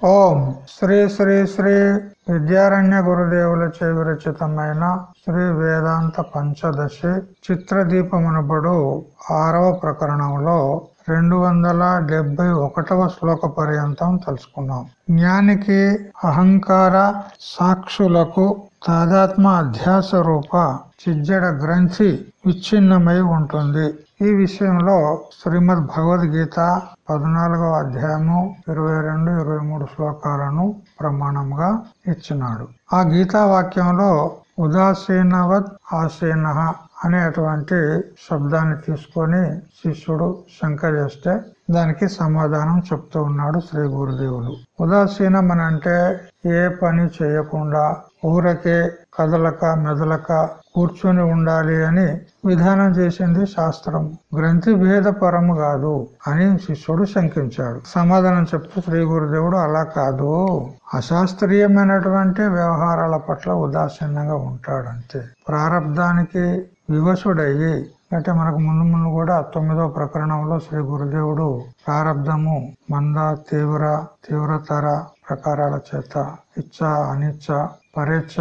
ఓం శ్రీ శ్రీ శ్రీ విద్యారణ్య గురుదేవుల చే విరచితమైన శ్రీ వేదాంత పంచదశి చిత్రదీపమునబడు ఆరవ ప్రకరణంలో రెండు వందల డెబ్బై ఒకటవ శ్లోక పర్యంతం తెలుసుకున్నాం జ్ఞానికి అహంకార సాక్షులకు తాదాత్మ అధ్యాస రూప చిజ్జడ గ్రంథి విచ్ఛిన్నమై ఉంటుంది. ఈ విషయంలో శ్రీమద్ భగవద్గీత పద్నాలుగవ అధ్యాయము ఇరవై రెండు ఇరవై మూడు శ్లోకాలను ప్రమాణంగా ఇచ్చినాడు. ఆ గీతా వాక్యంలో ఉదాసీనవత్ ఆసీన అనేటువంటి శబ్దాన్ని తీసుకొని శిష్యుడు శంక చేస్తే దానికి సమాధానం చెప్తూ ఉన్నాడు శ్రీ గురుదేవులు. ఉదాసీనం అంటే ఏ పని చేయకుండా ఊరకే కదలక మెదలక కూర్చొని ఉండాలి అని విధానం చేసింది శాస్త్రం. గ్రంథి భేద పరము కాదు అని శిష్యుడు శంకించాడు. సమాధానం చెప్తూ శ్రీ గురుదేవుడు అలా కాదు. అశాస్త్రీయమైనటువంటి వ్యవహారాల పట్ల ఉదాసీనంగా ఉంటాడు అంతే ప్రారంధానికి వివశుడయ్యి అంటే మనకు ముందు ముందు కూడా తొమ్మిదో ప్రకరణంలో శ్రీ గురుదేవుడు ప్రారంధము మంద తీవ్ర తీవ్రతర ప్రకారాల చేత ఇచ్చ అనిచ్చ పరీక్ష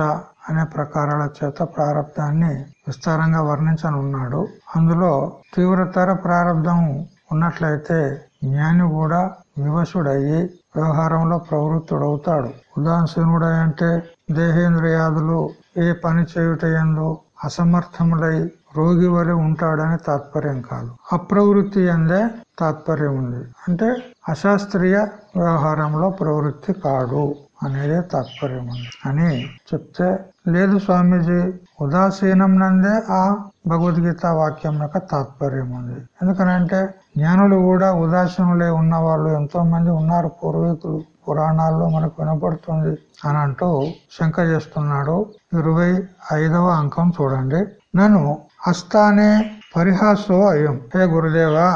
అనే ప్రకారాల చేత ప్రారంధాన్ని విస్తారంగా వర్ణించనున్నాడు. అందులో తీవ్రతర ప్రారంధం ఉన్నట్లయితే జ్ఞాని కూడా వివశుడయ్యి వ్యవహారంలో ప్రవృత్తుడవుతాడు. ఉదాసీనుడై అంటే దేహేంద్రియాదులు ఏ పని చేయుటయందు అసమర్థములై రోగి వలె ఉంటాడని తాత్పర్యం కాదు. అప్రవృత్తి అందే తాత్పర్యం ఉంది. అంటే అశాస్త్రీయ వ్యవహారంలో ప్రవృత్తి కాడు అనేది తాత్పర్యం ఉంది అని చెప్తే లేదు స్వామీజీ ఉదాసీనం నందే ఆ భగవద్గీత వాక్యం యొక్క తాత్పర్యం ఉంది ఎందుకనంటే జ్ఞానులు కూడా ఉదాసీనులే ఉన్న వాళ్ళు ఎంతో మంది ఉన్నారు పూర్వీకులు. పురాణాల్లో మనకు వినపడుతుంది అని అంటూ శంక చేస్తున్నాడు. ఇరవై ఐదవ అంకం చూడండి. నన్ను హస్తానే పరిహాసో అయం హే గురుదేవా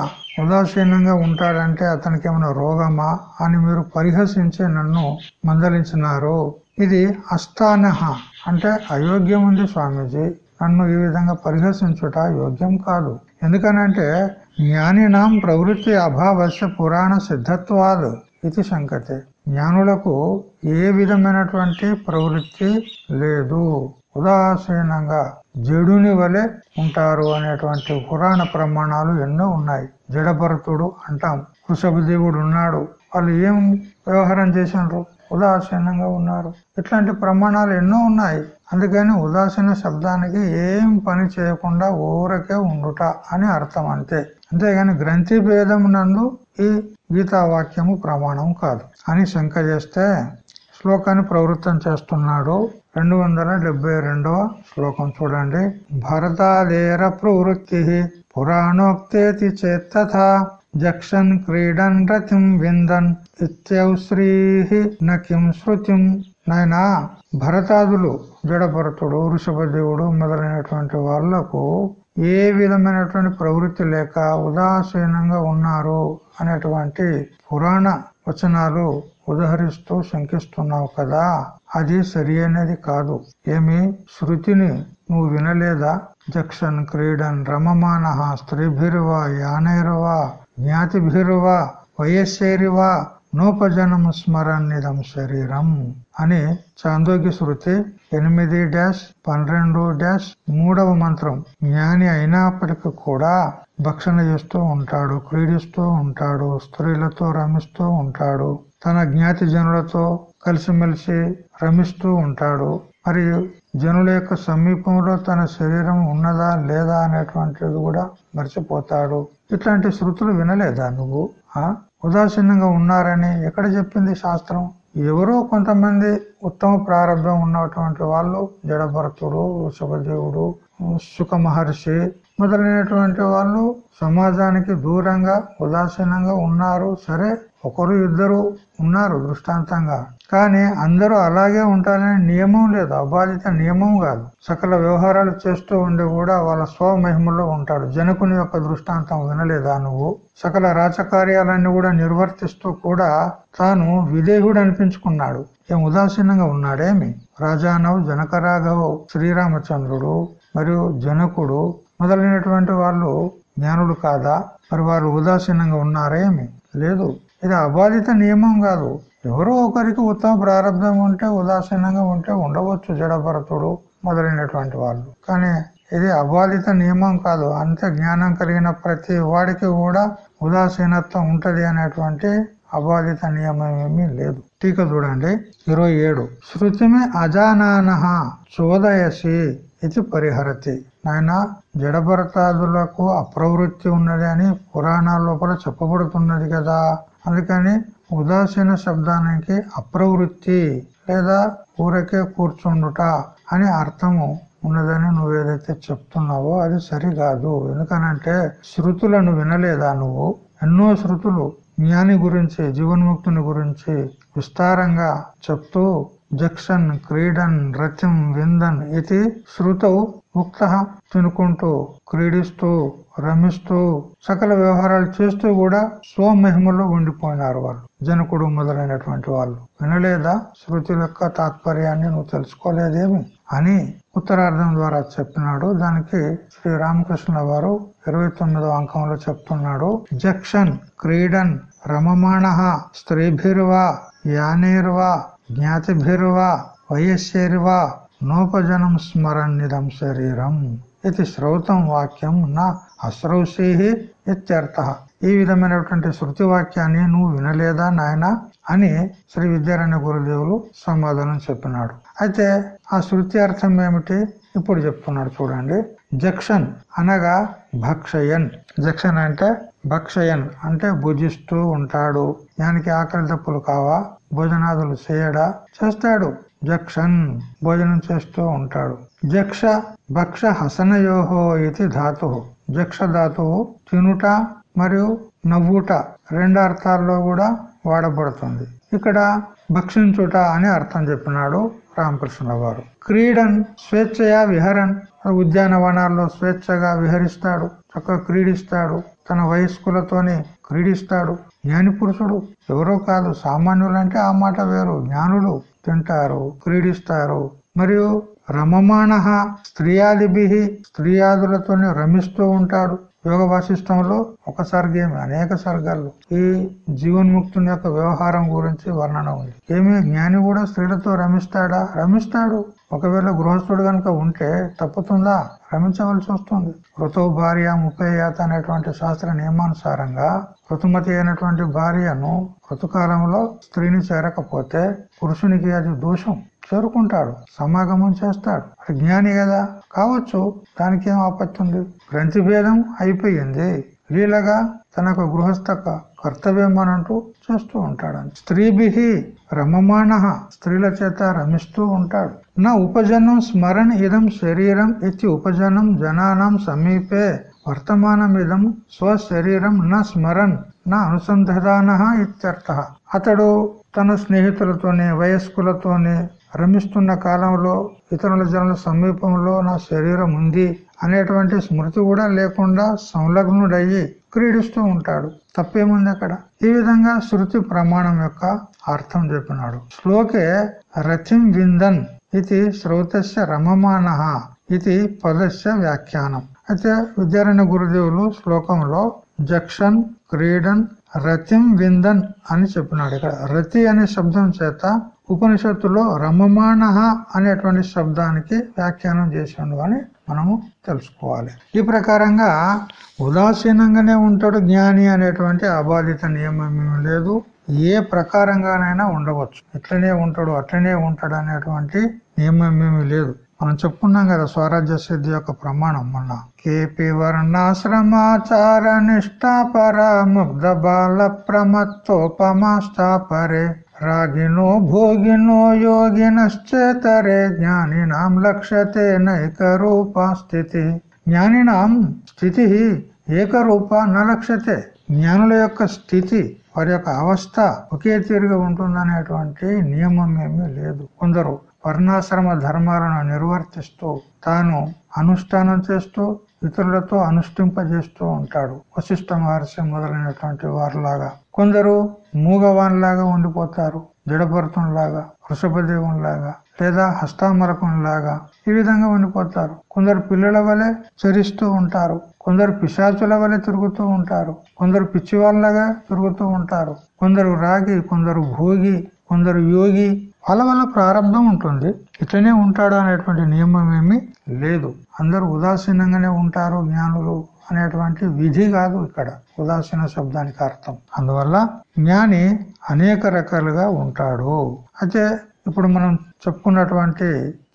ఉదాసీనంగా ఉంటాడంటే అతనికి ఏమైనా రోగమా అని మీరు పరిహసించి నన్ను మందలించినారు? ఇది అస్థానహ అంటే అయోగ్యం ఉంది స్వామీజీ. నన్ను ఈ విధంగా పరిహసించుట యోగ్యం కాదు. ఎందుకనంటే జ్ఞానినాం ప్రవృత్తి అభావస్య పురాణ సిద్ధత్వాలు ఇది సంకతే జ్ఞానులకు ఏ విధమైనటువంటి ప్రవృత్తి లేదు. ఉదాసీనంగా జడుని వలె ఉంటారు అనేటువంటి పురాణ ప్రమాణాలు ఎన్నో ఉన్నాయి. జడభరతుడు అంటాం. వృషభదేవుడు ఉన్నాడు. వాళ్ళు ఏం వ్యవహారం చేసినారు? ఉదాసీనంగా ఉన్నారు. ఇట్లాంటి ప్రమాణాలు ఎన్నో ఉన్నాయి. అందుకని ఉదాసీన శబ్దానికి ఏం పని చేయకుండా ఊరకే ఉండుట అని అర్థం అంతే. అంతేగాని గ్రంథి భేదం నందు ఈ గీతా వాక్యము ప్రమాణం కాదు. అని శంక చేస్తే శ్లోకాన్ని ప్రవృత్తం చేస్తున్నాడు. రెండు వందల డెబ్బై రెండవ శ్లోకం చూడండి. భరతాదేర ప్రవృత్తి పురాణోక్తేతి చేత్తథా జక్షన్ క్రీడన్ రతిం విందన్ ఇత్యౌశ్రీ నకిం శృతిం నైనా. భరతాదులు జడభరతుడు వృషభదేవుడు మొదలైనటువంటి వాళ్ళకు ఏ విధమైనటువంటి ప్రవృత్తి లేక ఉదాసీనంగా ఉన్నారు అనేటువంటి పురాణ వచనాలు ఉదహరిస్తూ శంకిస్తున్నావు కదా? అది సరి అనేది కాదు. ఏమి? శృతిని నువ్వు వినలేదా? జక్షన్ క్రీడన్ రమమాన స్త్రీభిరువా యానైరువా జ్ఞాతిభిరువా వయస్సేరివా నోపజనము స్మరణిదం శరీరం అని చాందోగి శృతి ఎనిమిది డాష్ పన్నెండు డాష్ మూడవ మంత్రం. జ్ఞాని అయినప్పటికీ కూడా భక్షణ చేస్తూ ఉంటాడు క్రీడిస్తూ ఉంటాడు స్త్రీలతో రమిస్తూ ఉంటాడు తన జ్ఞాతి జనులతో కలిసిమెలిసి రమిస్తూ ఉంటాడు. మరియు జనుల యొక్క సమీపంలో తన శరీరం ఉన్నదా లేదా అనేటువంటిది కూడా మర్చిపోతాడు. ఇట్లాంటి శృతులు వినలేదా నువ్వు? ఆ? ఉదాసీనంగా ఉన్నారని ఎక్కడ చెప్పింది శాస్త్రం? ఎవరో కొంతమంది ఉత్తమ ప్రారంభం ఉన్నటువంటి వాళ్ళు జడభరతుడు వృషభదేవుడు సుఖ మహర్షి మొదలైనటువంటి వాళ్ళు సమాజానికి దూరంగా ఉదాసీనంగా ఉన్నారు. సరే ఒకరు ఇద్దరు ఉన్నారు దృష్టాంతంగా. కానీ అందరూ అలాగే ఉంటారనే నియమం లేదు అబాధిత నియమం కాదు. సకల వ్యవహారాలు చేస్తూ ఉండి కూడా వాళ్ళ స్వమహిమలో ఉంటాడు. జనకుని యొక్క దృష్టాంతం వినలేదా నువ్వు? సకల రాజకార్యాలన్నీ కూడా నిర్వర్తిస్తూ కూడా తాను విదేహుడు అనిపించుకున్నాడు. ఏం ఉదాసీనంగా ఉన్నాడేమి? రాజానవ్ జనకరాఘవ్ శ్రీరామచంద్రుడు మరియు జనకుడు మొదలైనటువంటి వాళ్ళు జ్ఞానులు కాదా? మరి వారు ఉదాసీనంగా ఉన్నారేమి? లేదు. ఇది అబాధిత నియమం కాదు. ఎవరో ఒకరికి ఉత్తమ ప్రారంభం ఉంటే ఉదాసీనంగా ఉంటే ఉండవచ్చు జడభరతుడు మొదలైనటువంటి వాళ్ళు. కానీ ఇది అబాధిత నియమం కాదు. అంత జ్ఞానం కలిగిన ప్రతి వాడికి కూడా ఉదాసీనత్వం ఉంటది అనేటువంటి అబాధిత నియమం ఏమీ లేదు. టీక చూడండి. ఇరవై ఏడు. శృతిమే అజానాన చోదయసి ఇది పరిహరతి. నాయన జడభరతాదులకు అప్రవృత్తి ఉన్నది అని పురాణాల లోపల చెప్పబడుతున్నది కదా. అందుకని ఉదాసీన శబ్దానికి అప్రవృత్తి లేదా ఊరకే కూర్చుండుట అని అర్థము ఉన్నదని నువ్వు ఏదైతే చెప్తున్నావో అది సరికాదు. ఎందుకనంటే శృతులను వినలేదా నువ్వు? ఎన్నో శృతులు జ్ఞాని గురించి జీవన్ముక్తుని గురించి విస్తారంగా చెప్తూ జక్షన్ క్రీడన్ రథం విందన్ ఇది శృతవు ముక్త తినుకుంటూ క్రీడిస్తూ రమిస్తూ సకల వ్యవహారాలు చేస్తూ కూడా స్వమహిమలో ఉండిపోయినారు వాళ్ళు. జనకుడు మొదలైనటువంటి వాళ్ళు. వినలేదా? శృతి యొక్క తాత్పర్యాన్ని నువ్వు తెలుసుకోలేదేమి? అని ఉత్తరార్థం ద్వారా చెప్పినాడు. దానికి శ్రీ రామకృష్ణ వారు ఇరవై తొమ్మిదో అంకంలో చెప్తున్నాడు. జక్షన్ క్రీడన్ రమమాణ స్త్రీభిర్వా యానేర్వా జ్ఞాతిభిర్వా వయస్సేర్వా నోపజనం స్మరణిదం శరీరం ఇది శ్రౌతం వాక్యం నా అశ్రౌషీ ఇత్యర్థ. ఈ విధమైనటువంటి శృతి వాక్యాన్ని నువ్వు వినలేదా నాయన? అని శ్రీ విద్యారాయణ గురుదేవులు సమాధానం చెప్పినాడు. అయితే ఆ శృతి అర్థం ఏమిటి? ఇప్పుడు చెప్తున్నాడు చూడండి. జక్షన్ అనగా భక్షయన్. జక్షన్ అంటే భక్షయన్ అంటే భుజిస్తూ ఉంటాడు. దానికి ఆకలి తప్పులు కావా? భోజనాదులు చేయడా? చేస్తాడు. జక్షన్ భోజనం చేస్తూ ఉంటాడు. జక్ష భక్ష హసనయోహో ఇది ధాతు. జక్ష ధాతువు తినుట మరియు నవ్వుట రెండు అర్థాల్లో కూడా వాడబడుతుంది. ఇక్కడ భక్షించుట అని అర్థం చెప్పినాడు రామకృష్ణ వారు. క్రీడన్ స్వేచ్ఛయా విహరన్. ఉద్యానవనాల్లో స్వేచ్ఛగా విహరిస్తాడు. చక్కగా క్రీడిస్తాడు. తన వయస్కులతోనే క్రీడిస్తాడు. జ్ఞాని పురుషుడు. ఎవరో కాదు సామాన్యులంటే ఆ మాట వేరు జ్ఞానులు తింటారు క్రీడిస్తారు. మరియు రమమాణ స్త్రీయాదిభి స్త్రీయాదులతోనే రమిస్తూ ఉంటాడు. యోగ వాసిష్టంలో ఒక సర్గేమి అనేక సర్గాలు ఈ జీవన్ముక్తుని యొక్క వ్యవహారం గురించి వర్ణన ఉంది. ఏమి జ్ఞాని కూడా స్త్రీలతో రమిస్తాడా? రమిస్తాడు. ఒకవేళ గృహస్థుడు కనుక ఉంటే తప్పుతుందా? రమించవలసి వస్తుంది. ఋతు భార్య ముప్పేయాత అనేటువంటి శాస్త్ర నియమానుసారంగా ఋతుమతి అయినటువంటి భార్యను ఋతుకాలంలో స్త్రీని చేరకపోతే పురుషునికి అది దోషం. చేరుకుంటాడు సమాగమం చేస్తాడు. జ్ఞాని కదా. కావచ్చు దానికి ఏం ఆపత్తి ఉంది? గ్రంథి భేదం అయిపోయింది. లీలగా తనకు గృహస్థ కర్తవ్యం అనంటూ చేస్తూ ఉంటాడు స్త్రీభి రమమాణ స్త్రీల చేత రమిస్తూ ఉంటాడు. నా ఉపజనం స్మరణ ఇదం శరీరం ఇది ఉపజనం జనానం సమీపే వర్తమానం ఇదం స్వశరీరం నా స్మరణ్ నా అనుసంధాన ఇత్యర్థ. అతడు తన స్నేహితులతోనే వయస్కులతోనే రమిస్తున్న కాలంలో ఇతరుల జనుల సమీపంలో నా శరీరం ఉంది అనేటువంటి స్మృతి కూడా లేకుండా సంలగ్నుడయ్యి క్రీడిస్తూ ఉంటాడు. తప్పేముంది అక్కడ? ఈ విధంగా శృతి ప్రమాణం యొక్క అర్థం చెప్పినాడు. శ్లోకే రథిం విందన్ ఇది శ్రోతస్య రమమాన ఇది పదస్య వ్యాఖ్యానం. అయితే విద్యారాయణ గురుదేవులు శ్లోకంలో జక్షన్ క్రీడన్ రతిం విందన్ అని చెప్పినాడు. ఇక్కడ రతి అనే శబ్దం చేత ఉపనిషత్తులో రమమాణ అనేటువంటి శబ్దానికి వ్యాఖ్యానం చేసిండు అని మనము తెలుసుకోవాలి. ఈ ప్రకారంగా ఉదాసీనంగానే ఉంటాడు జ్ఞాని అనేటువంటి అబాధిత నియమం లేదు. ఏ ప్రకారంగానైనా ఉండవచ్చు. ఎట్లనే ఉంటాడు అట్లనే ఉంటాడు అనేటువంటి నియమం ఏమీ లేదు. మనం చెప్పుకున్నాం కదా స్వరాజ్య సిద్ధి యొక్క ప్రమాణం మొన్న కేపి వర్ణాశ్రమాచార నిష్ఠాపర ముగ్ధ బాల ప్రమత్తోపమాష్టాపరే రాగినో భోగినో యోగినశ్చేతరే. జ్ఞానినాం లక్ష్యతే నైకరూపా స్థితి జ్ఞానినాం స్థితి ఏకరూప నలక్ష్యతే. జ్ఞానుల యొక్క స్థితి వారి యొక్క అవస్థ ఒకే తీరుగా ఉంటుందనేటువంటి నియమం ఏమీ లేదు. కొందరు వర్ణాశ్రమ ధర్మాలను నిర్వర్తిస్తూ తాను అనుష్ఠానం చేస్తూ ఇతరులతో అనుష్ఠింపజేస్తూ ఉంటాడు. వశిష్ఠ మహర్షి మొదలైనటువంటి వారిలాగా. కొందరు మూగవాన్లాగా ఉండిపోతారు జడభరతంలాగా వృషభదేవంలాగా లేదా హస్తామరకంలాగా ఈ విధంగా ఉండిపోతారు. కొందరు పిల్లల వలె చరిస్తూ ఉంటారు. కొందరు పిశాచుల వలె తిరుగుతూ ఉంటారు. కొందరు పిచ్చివాళ్ళగా తిరుగుతూ ఉంటారు. కొందరు రాగి కొందరు భోగి కొందరు యోగి వాళ్ళ వల్ల ప్రారంభం ఉంటుంది. ఇట్లనే ఉంటాడు అనేటువంటి నియమం ఏమీ లేదు. అందరూ ఉదాసీనంగానే ఉంటారు జ్ఞానులు అనేటువంటి విధి కాదు ఇక్కడ. ఉదాసీన శబ్దానికి అర్థం. అందువల్ల జ్ఞాని అనేక రకాలుగా ఉంటాడు. అయితే ఇప్పుడు మనం చెప్పుకున్నటువంటి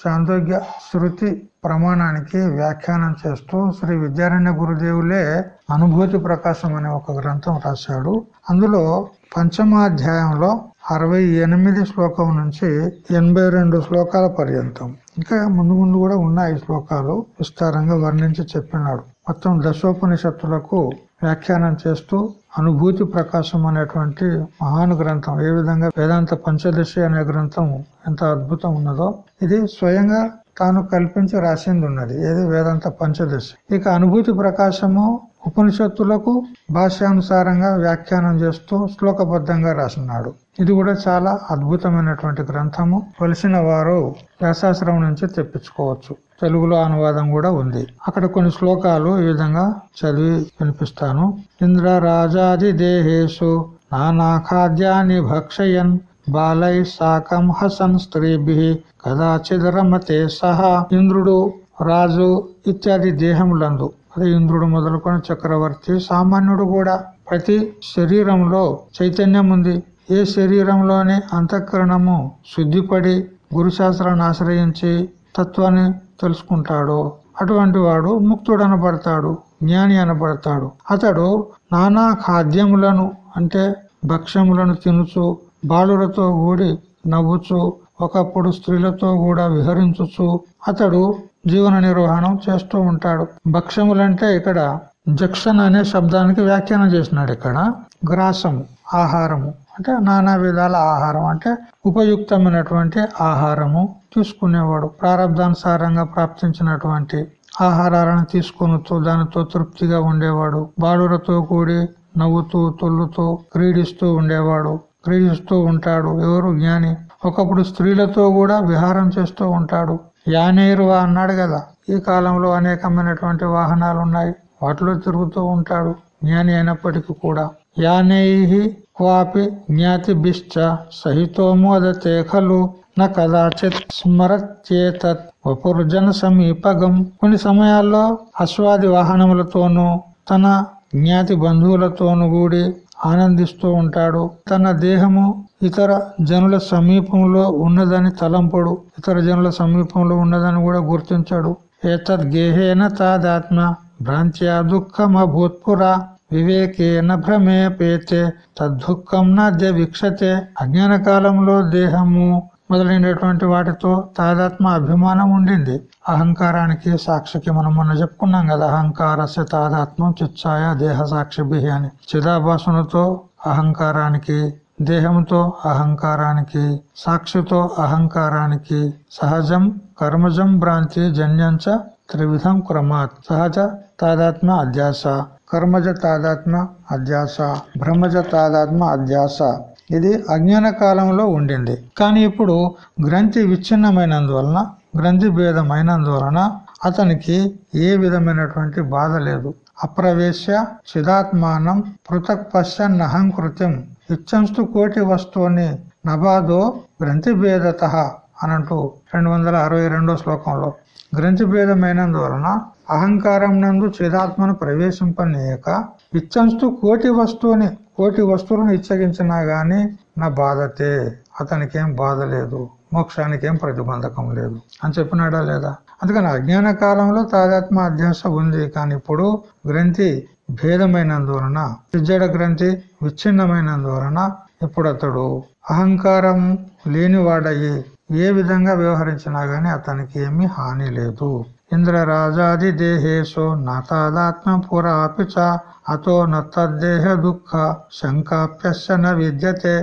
చాందోగ్య శృతి ప్రమాణానికి వ్యాఖ్యానం చేస్తూ శ్రీ విద్యారణ్య గురుదేవులే అనుభూతి ప్రకాశం అనే ఒక గ్రంథం రాశాడు. అందులో పంచమాధ్యాయంలో అరవై ఎనిమిది శ్లోకం నుంచి ఎనభై రెండు శ్లోకాల పర్యంతం. ఇంకా ముందు ముందు కూడా ఉన్నాయి శ్లోకాలు. విస్తారంగా వర్ణించి చెప్పినాడు. మొత్తం దశోపనిషత్తులకు వ్యాఖ్యానం చేస్తూ అనుభూతి ప్రకాశం అనేటువంటి మహాను గ్రంథం ఏ విధంగా వేదాంత పంచదశి అనే గ్రంథం ఎంత అద్భుతం ఉన్నదో ఇది స్వయంగా తాను కల్పించి రాసింది ఉన్నది ఏది వేదాంత పంచదశి. ఇక అనుభూతి ప్రకాశము ఉపనిషత్తులకు భాష్యానుసారంగా వ్యాఖ్యానం చేస్తూ శ్లోకబద్ధంగా రాసినాడు. ఇది కూడా చాలా అద్భుతమైనటువంటి గ్రంథము. కలిసిన వారు వ్యాసాశ్రమం నుంచి తెప్పించుకోవచ్చు. తెలుగులో అనువాదం కూడా ఉంది. అక్కడ కొన్ని శ్లోకాలు ఈ విధంగా చదివి వినిపిస్తాను. ఇంద్ర రాజాది దేహేషు నానా ఖాద్యాన్ని భక్షయన్ బాలై సాకం హసన్ స్త్రీభి కదాచిదరమతే సహా ఇంద్రుడు రాజు ఇత్యాది దేహములందు. అదే ఇంద్రుడు మొదలుకొని చక్రవర్తి సామాన్యుడు కూడా ప్రతి శరీరంలో చైతన్యం ఉంది. ఏ శరీరంలోని అంతఃకరణము శుద్ధిపడి గురుశాస్త్రాన్ని ఆశ్రయించి తత్వాన్ని తెలుసుకుంటాడో? అటువంటి వాడు ముక్తుడు అనబడతాడు జ్ఞాని అనబడతాడు. అతడు నానా ఖాద్యములను అంటే భక్ష్యములను తినుచు బాలులతో కూడి నవ్వుచు ఒకప్పుడు స్త్రీలతో కూడా విహరించుచు అతడు జీవన నిర్వహణం చేస్తూ ఉంటాడు. భక్ష్యములంటే ఇక్కడ జక్షన్ అనే శబ్దానికి వ్యాఖ్యానం చేసినాడు ఇక్కడ. గ్రాసము ఆహారము. అంటే నానా విధాల ఆహారం అంటే ఉపయుక్తమైనటువంటి ఆహారము తీసుకునేవాడు ప్రారంధానుసారంగా ప్రాప్తించినటువంటి ఆహారాలను తీసుకునితో దానితో తృప్తిగా ఉండేవాడు. బాలులతో కూడి నవ్వుతూ తొల్లుతూ క్రీడిస్తూ ఉండేవాడు. క్రీడిస్తూ ఉంటాడు. ఎవరు? జ్ఞాని. ఒకప్పుడు స్త్రీలతో కూడా విహారం చేస్తూ ఉంటాడు. యానేరువా అన్నాడు కదా. ఈ కాలంలో అనేకమైనటువంటి వాహనాలు ఉన్నాయి వాటిలో తిరుగుతూ ఉంటాడు. జ్ఞాని అయినప్పటికీ కూడా. యానై క్వాపి జ్ఞాతి బిశ్చ సహితో మోదతే ఖలు న కదాచిత్ స్మరత్యేతత్ వపుర్జన సమీపగం కొన్ని సమయాల్లో అశ్వాది వాహనములతోనూ తన జ్ఞాతి బంధువులతోనూ కూడి ఆనందిస్తూ ఉంటాడు. తన దేహము ఇతర జనుల సమీపంలో ఉన్నదని తలంపడు ఇతర జనుల సమీపంలో ఉన్నదని కూడా గుర్తించాడు. ఏతద్ గేహేన తాదాత్మ భ్రాంత్యా దుఃఖమభూత్పురా వివేకేన భ్రమే పేతే తద్దుఃఖం నాద్య వీక్షతే అజ్ఞాన కాలంలో దేహము మొదలైనటువంటి వాటితో తాదాత్మ అభిమానం ఉండింది. అహంకారానికి సాక్షికి మనం మొన్న చెప్పుకున్నాం కదా అహంకారస్య తాదాత్మం చిచ్చాయ దేహ సాక్షి అని. చిదాభాసనతో అహంకారానికి దేహంతో అహంకారానికి సాక్షితో అహంకారానికి సహజం కర్మజం భ్రాంతి జన్యంచ త్రివిధం క్రమాత్ సహజ తాదాత్మ అధ్యాస. కర్మజ తాదాత్మ అధ్యాస బ్రహ్మజ తాదాత్మ అధ్యాస. ఇది అజ్ఞాన కాలంలో ఉండింది. కానీ ఇప్పుడు గ్రంథి విచ్ఛిన్నమైనందువలన గ్రంథి భేదమైనందువలన అతనికి ఏ విధమైనటువంటి బాధ లేదు. అప్రవేశ్య చిదాత్మానం పృథక్ పశ్చన్నహంకృత్యం ఇచ్చంస్తు కోటి వస్తువుని నబాదో గ్రంథి భేదత అనంటూ రెండు వందల అరవై రెండో శ్లోకంలో. గ్రంథి భేదమైనందువలన అహంకారం నందు చిదాత్మను ప్రవేశింపనీయక ఇచ్చంస్తూ కోటి వస్తువుని కోటి వస్తువులను ఇచ్చగించినా గాని నా బాధతే అతనికి ఏం బాధ లేదు మోక్షానికి ఏం ప్రతిబంధకం లేదు. అని చెప్పినాడా లేదా? అందుకని అజ్ఞాన కాలంలో తాదాత్మ అధ్యాస ఉంది. కానీ ఇప్పుడు గ్రంథి భేదమైనందువలన విజ్జడ గ్రంథి విచ్ఛిన్నమైనందువలన ఇప్పుడు అతడు అహంకారం లేనివాడయ్యి ఏ విధంగా వ్యవహరించినా గాని అతనికి ఏమీ హాని లేదు. ఇంద్రరాజాది దేహేశో నతాదాత్మ పురాపి చ అతో నత్తదేహ దుఃఖ శంకాప్యస్య న విద్యతే.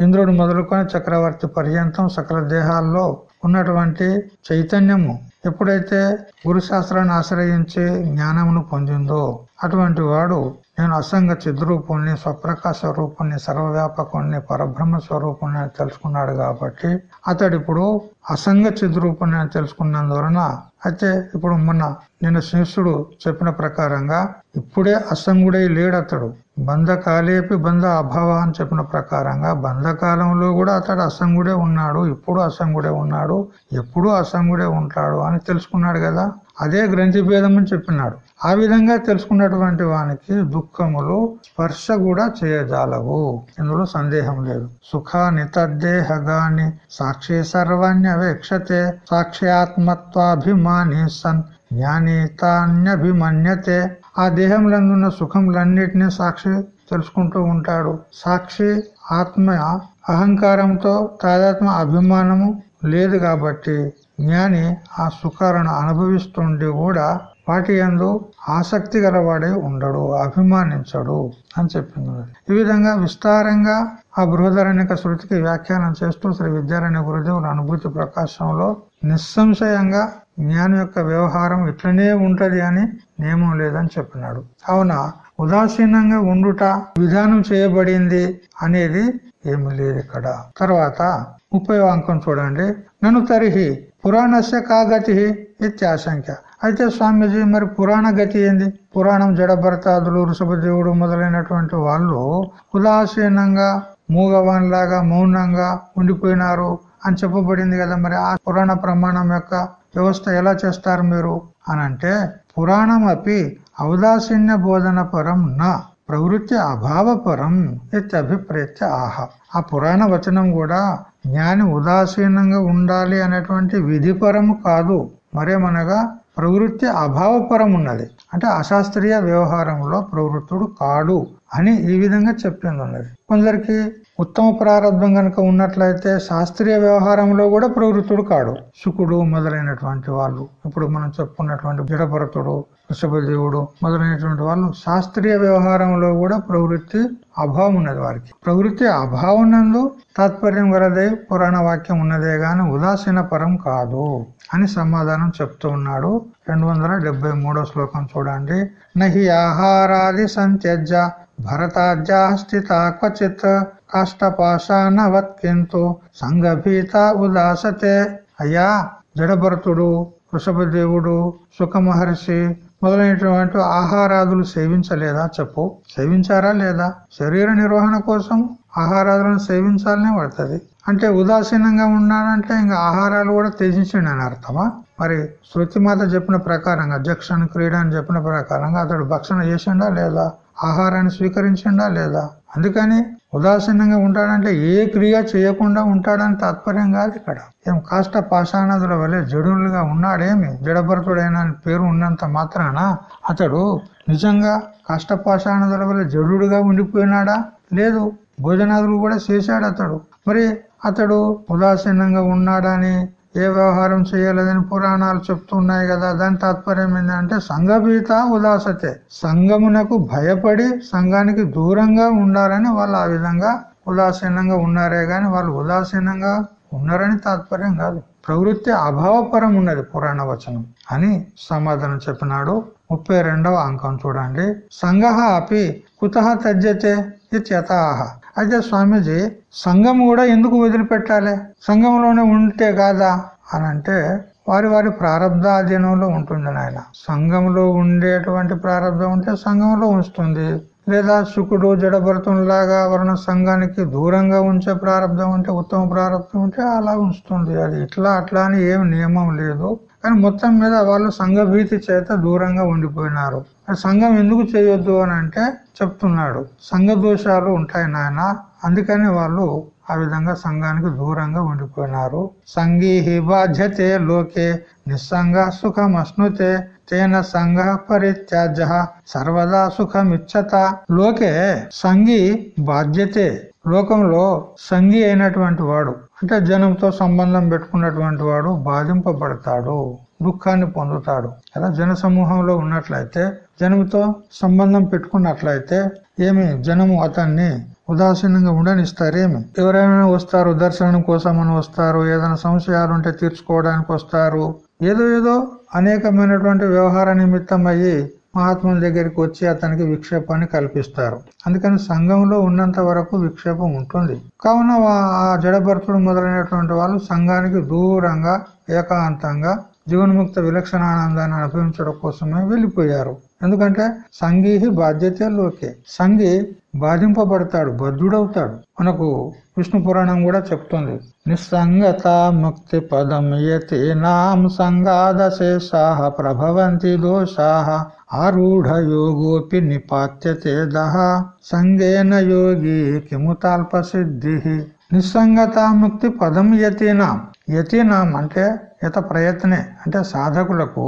ఇంద్రుడు మొదలుకొని చక్రవర్తి పర్యంతం సకల దేహాల్లో ఉన్నటువంటి చైతన్యము ఎప్పుడైతే గురు శాస్త్రాన్ని ఆశ్రయించి జ్ఞానమును పొందిందో అటువంటి వాడు నేను అసంగ చిద్రూపుణ్ణి స్వప్రకాశ రూపుణ్ణి సర్వవ్యాపకుణ్ణి పరబ్రహ్మ స్వరూపుణ్ణి తెలుసుకున్నాడు కాబట్టి అతడిప్పుడు అసంగ చిద్రూపుణ్ణి అని తెలుసుకున్నందువలన అయితే ఇప్పుడు మొన్న నేను శిష్యుడు చెప్పిన ప్రకారంగా ఇప్పుడే అసంగుడై లేడతడు. బంధకాలేపి బంధ అభావ అని చెప్పిన ప్రకారంగా బంధకాలంలో కూడా అతడు అసంగుడే ఉన్నాడు ఇప్పుడు అసంగుడే ఉన్నాడు ఎప్పుడూ అసంగుడే ఉంటాడు అని తెలుసుకున్నాడు కదా. అదే గ్రంథి భేదం అని చెప్పినాడు. ఆ విధంగా తెలుసుకున్నటువంటి వానికి దుఃఖములు స్పర్శ కూడా చేయజాలవు. ఇందులో సందేహం లేదు. సుఖాని తద్దేహగాని సాక్షి సర్వాణ్యవేక్షతే సాక్షి సాక్ష్యాత్మత్వాభిమాని సన్ జ్ఞానీతాన్యభిమన్యతే. ఆ దేహంలందున్న సుఖములన్నిటినీ సాక్షి తెలుసుకుంటూ ఉంటాడు. సాక్షి ఆత్మ అహంకారంతో తాదాత్మ అభిమానము లేదు కాబట్టి జ్ఞాని ఆ సుఖాలను అనుభవిస్తుండి కూడా వాటి ఎందు ఆసక్తి గలవాడే ఉండడు అభిమానించడు అని చెప్పింది ఈ విధంగా విస్తారంగా ఆ బృహదరణ్యక శృతికి వ్యాఖ్యానం చేస్తూ శ్రీ విద్యారణ్య గురుదేవుల అనుభూతి ప్రకాశంలో నిస్సంశయంగా జ్ఞానం యొక్క వ్యవహారం ఇట్లనే ఉంటది అని నియమం లేదని చెప్పినాడు. కావున ఉదాసీనంగా ఉండుట విధానం చేయబడింది అనేది ఏమి లేదు ఇక్కడ. తర్వాత ముప్పై అంకం చూడండి. నన్ను తరిహి పురాణస్య కాగతి ఇత్యాశంఖ్య అయితే స్వామీజీ మరి పురాణ గతి ఏంది? పురాణం జడభరతాదులు ఋషభదేవుడు మొదలైనటువంటి వాళ్ళు ఉదాసీనంగా మూగవాన్లాగా మౌనంగా ఉండిపోయినారు అని చెప్పబడింది కదా మరి ఆ పురాణ ప్రమాణం యొక్క వ్యవస్థ ఎలా చేస్తారు మీరు? అని అంటే పురాణం అపి ఔదాసీన్య బోధన పరం నా ప్రవృత్తి అభావపరం ఇత్యభిప్రేత్య ఆహ. ఆ పురాణ వచనం కూడా జ్ఞాని ఉదాసీనంగా ఉండాలి అనేటువంటి విధిపరము కాదు మరేమనగా ప్రవృత్తి అభావపరం ఉన్నది. అంటే అశాస్త్రీయ వ్యవహారంలో ప్రవృత్తుడు కాడు అని ఈ విధంగా చెప్పింది ఉన్నది. కొందరికి ఉత్తమ ప్రారంభం కనుక ఉన్నట్లయితే శాస్త్రీయ వ్యవహారంలో కూడా ప్రవృత్తుడు కాడు. శుకుడు మొదలైనటువంటి వాళ్ళు ఇప్పుడు మనం చెప్పుకున్నటువంటి జడభరతుడు వృషభదేవుడు మొదలైనటువంటి వాళ్ళు శాస్త్రీయ వ్యవహారంలో కూడా ప్రవృత్తి అభావం ఉన్నది వారికి. ప్రవృత్తి అభావం నందు తాత్పర్యం గలదే పురాణ వాక్యం ఉన్నదే గాని ఉదాసీన పరం కాదు అని సమాధానం చెప్తూ ఉన్నాడు రెండు వందల మూడో శ్లోకం చూడండి. నహి ఆహారాది సంత్యజ భరతాజ్యా స్థిత క్వచిత్ కాష్టపాషాణవత్కింతు సంగభీత ఉదాసతే అయ్యా జడభరతుడు వృషభదేవుడు సుఖమహర్షి మొదలైనటువంటి ఆహారాదులు సేవించలేదా చెప్పు? సేవించారా లేదా? శరీర నిర్వహణ కోసం ఆహారాదులను సేవించాలనే పడుతుంది. అంటే ఉదాసీనంగా ఉన్నాడంటే ఇంకా ఆహారాలు కూడా త్యజించండి అని అర్థమా? మరి శృతి మాత చెప్పిన ప్రకారంగా జక్షన్ క్రీడ అని చెప్పిన ప్రకారంగా అతడు భక్షణ చేసిండా లేదా? ఆహారాన్ని స్వీకరించిండా లేదా? అందుకని ఉదాసీనంగా ఉంటాడంటే ఏ క్రియ చేయకుండా ఉంటాడని తాత్పర్యం కాదు ఇక్కడ. ఏం కాష్ట పాషాణదుల వలె జడులుగా ఉన్నాడేమి? జడభరతుడైన పేరు ఉన్నంత మాత్రాన? అతడు నిజంగా పాషాణదుల వల్ల జడుడుగా ఉండిపోయినాడా? లేదు భోజనాదులు కూడా చేశాడు అతడు మరి అతడు ఉదాసీనంగా ఉన్నాడని ఏ వ్యవహారం చేయలేదని పురాణాలు చెప్తున్నాయి కదా దాని తాత్పర్యం ఏంటంటే సంఘభీత ఉదాసతే. సంఘమునకు భయపడి సంఘానికి దూరంగా ఉండాలని వాళ్ళు ఆ విధంగా ఉదాసీనంగా ఉన్నారే గాని వాళ్ళు ఉదాసీనంగా ఉన్నారని తాత్పర్యం కాదు. ప్రవృత్తి అభావపరం ఉన్నది పురాణ వచనం అని సమాధానం చెప్పినాడు ముప్పై రెండవ అంకం చూడండి. సంఘ అపి కుత తజ్జతే ఇత్యతాహ అయితే స్వామీజీ సంఘం కూడా ఎందుకు వదిలిపెట్టాలి? సంఘంలోనే ఉంటే కాదా? అని అంటే వారి వారి ప్రారంభ అధీనంలో ఉంటుంది నాయన. సంఘంలో ఉండేటువంటి ప్రారంభం ఉంటే సంఘంలో ఉంచుతుంది లేదా శుకుడు జడభరతంలాగా వర్ణ సంఘానికి దూరంగా ఉంచే ప్రారంభం ఉంటే ఉత్తమ ప్రారంభం ఉంటే అలా ఉంచుతుంది. అది ఇట్లా అట్లా అని ఏం నియమం లేదు. కానీ మొత్తం మీద వాళ్ళు సంఘభీతి చేత దూరంగా ఉండిపోయినారు. సంఘం ఎందుకు చేయొద్దు అని అంటే చెప్తున్నాడు. సంఘ దోషాలు ఉంటాయి నాయన. అందుకని వాళ్ళు ఆ విధంగా సంఘానికి దూరంగా ఉండిపోయినారు. సంగీహి బాధ్యతే లోకే. నిస్సంగ సుఖం అశ్నుతే తేన సంఘ పరిత్యాజ సర్వదా సుఖమిచ్చత లోకే సంగి బాధ్యతే లోకంలో సంగి అయినటువంటి వాడు అంటే జనంతో సంబంధం పెట్టుకున్నటువంటి వాడు బాధింపబడతాడు దుఃఖాన్ని పొందుతాడు. అలా జన సమూహంలో ఉన్నట్లయితే జనంతో సంబంధం పెట్టుకున్నట్లయితే ఏమి? జనము అతన్ని ఉదాసీనంగా ఉండనిస్తారేమి? ఎవరైనా వస్తారు దర్శనం కోసం అని వస్తారు ఏదైనా సంశయాలు ఉంటే తీర్చుకోవడానికి వస్తారు. ఏదో ఏదో అనేకమైనటువంటి వ్యవహార నిమిత్తం అయ్యి మహాత్ముల దగ్గరికి వచ్చి అతనికి విక్షేపాన్ని కల్పిస్తారు. అందుకని సంఘంలో ఉన్నంత వరకు విక్షేపం ఉంటుంది. కావున ఆ జడభర్తుడు మొదలైనటువంటి వాళ్ళు సంఘానికి దూరంగా ఏకాంతంగా జీవన్ముక్త విలక్షణానందాన్ని అనుభవించడం కోసమే వెళ్ళిపోయారు. ఎందుకంటే సంఘీహి బాధ్యత లోకే. సంఘి బాధింపబడతాడు బద్ధుడవుతాడు మనకు విష్ణు పురాణం కూడా చెప్తుంది. నిస్సంగత ముక్తి పదం యతి నాం సంగాదశేషాహ ప్రభవంతి దోషాహ ఆరూఢ యోగోపి నిపాత్యతే దహ సంగేన యోగి కిముతాల్ప సిద్ధి నిస్సంగత ముక్తి పదం యతీనాం యతీనాం అంటే యత ప్రయత్నే అంటే సాధకులకు